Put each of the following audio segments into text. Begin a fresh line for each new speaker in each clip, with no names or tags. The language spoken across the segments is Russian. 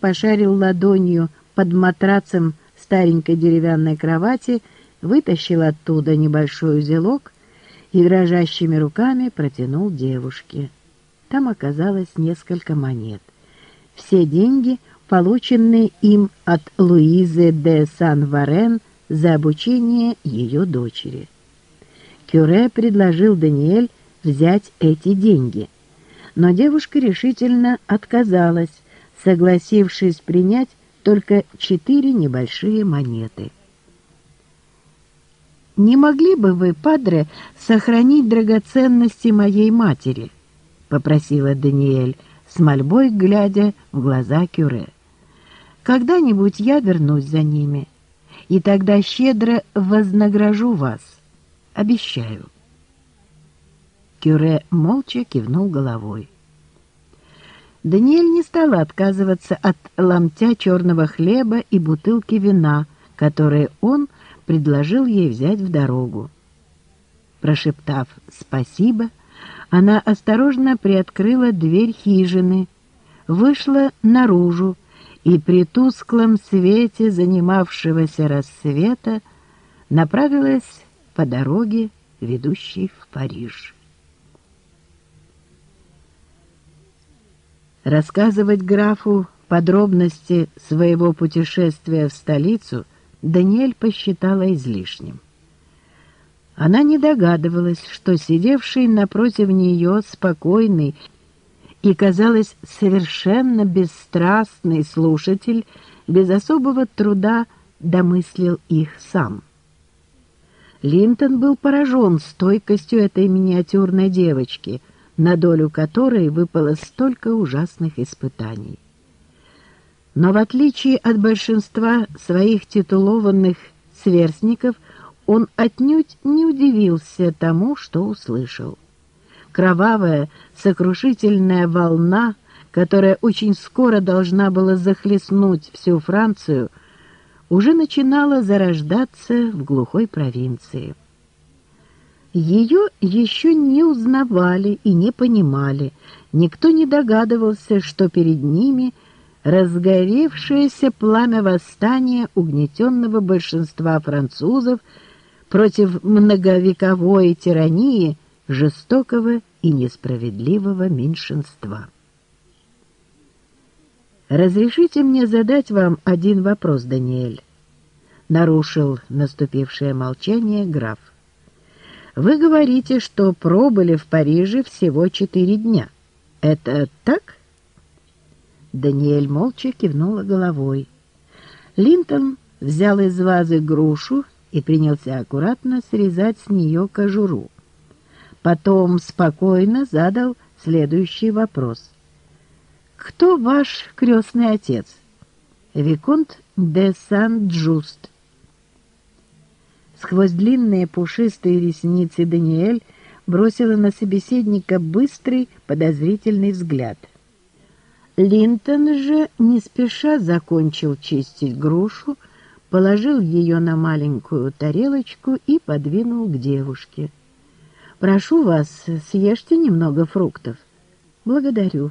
пошарил ладонью под матрацем старенькой деревянной кровати, вытащил оттуда небольшой узелок и дрожащими руками протянул девушке. Там оказалось несколько монет. Все деньги, полученные им от Луизы де Сан-Варен за обучение ее дочери. Кюре предложил Даниэль взять эти деньги, но девушка решительно отказалась, согласившись принять только четыре небольшие монеты. «Не могли бы вы, падре, сохранить драгоценности моей матери?» — попросила Даниэль, с мольбой глядя в глаза Кюре. «Когда-нибудь я вернусь за ними, и тогда щедро вознагражу вас. Обещаю». Кюре молча кивнул головой. Даниэль не стала отказываться от ломтя черного хлеба и бутылки вина, которые он предложил ей взять в дорогу. Прошептав «спасибо», она осторожно приоткрыла дверь хижины, вышла наружу и при тусклом свете занимавшегося рассвета направилась по дороге, ведущей в Париж. Рассказывать графу подробности своего путешествия в столицу Даниэль посчитала излишним. Она не догадывалась, что сидевший напротив нее спокойный и, казалось, совершенно бесстрастный слушатель без особого труда домыслил их сам. Линтон был поражен стойкостью этой миниатюрной девочки — на долю которой выпало столько ужасных испытаний. Но в отличие от большинства своих титулованных сверстников, он отнюдь не удивился тому, что услышал. Кровавая, сокрушительная волна, которая очень скоро должна была захлестнуть всю Францию, уже начинала зарождаться в глухой провинции. Ее еще не узнавали и не понимали, никто не догадывался, что перед ними разгоревшееся пламя восстания угнетенного большинства французов против многовековой тирании жестокого и несправедливого меньшинства. «Разрешите мне задать вам один вопрос, Даниэль?» — нарушил наступившее молчание граф. Вы говорите, что пробыли в Париже всего четыре дня. Это так? Даниэль молча кивнула головой. Линтон взял из вазы грушу и принялся аккуратно срезать с нее кожуру. Потом спокойно задал следующий вопрос. «Кто ваш крестный отец?» «Виконт де Сан-Джуст», Сквозь длинные пушистые ресницы Даниэль бросила на собеседника быстрый подозрительный взгляд. Линтон же не спеша закончил чистить грушу, положил ее на маленькую тарелочку и подвинул к девушке. «Прошу вас, съешьте немного фруктов». «Благодарю».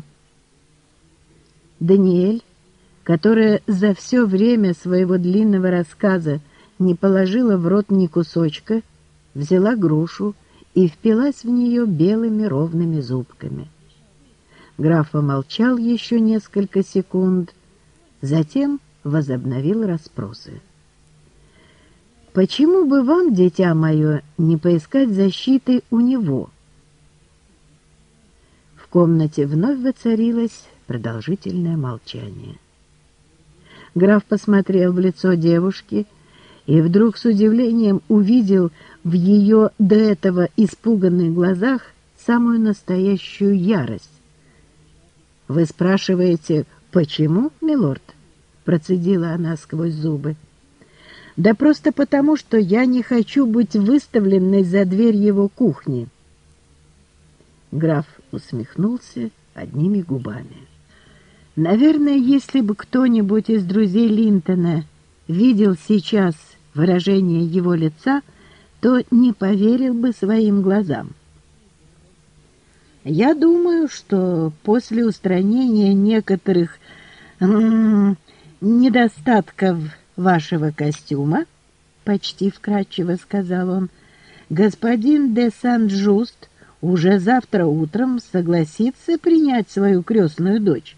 Даниэль, которая за все время своего длинного рассказа не положила в рот ни кусочка, взяла грушу и впилась в нее белыми ровными зубками. Граф помолчал еще несколько секунд, затем возобновил расспросы. «Почему бы вам, дитя мое, не поискать защиты у него?» В комнате вновь воцарилось продолжительное молчание. Граф посмотрел в лицо девушки — и вдруг с удивлением увидел в ее до этого испуганных глазах самую настоящую ярость. «Вы спрашиваете, почему, милорд?» — процедила она сквозь зубы. «Да просто потому, что я не хочу быть выставленной за дверь его кухни». Граф усмехнулся одними губами. «Наверное, если бы кто-нибудь из друзей Линтона видел сейчас выражение его лица, то не поверил бы своим глазам. Я думаю, что после устранения некоторых недостатков вашего костюма, почти вкратчиво сказал он, господин де Сан-Джуст уже завтра утром согласится принять свою крестную дочь.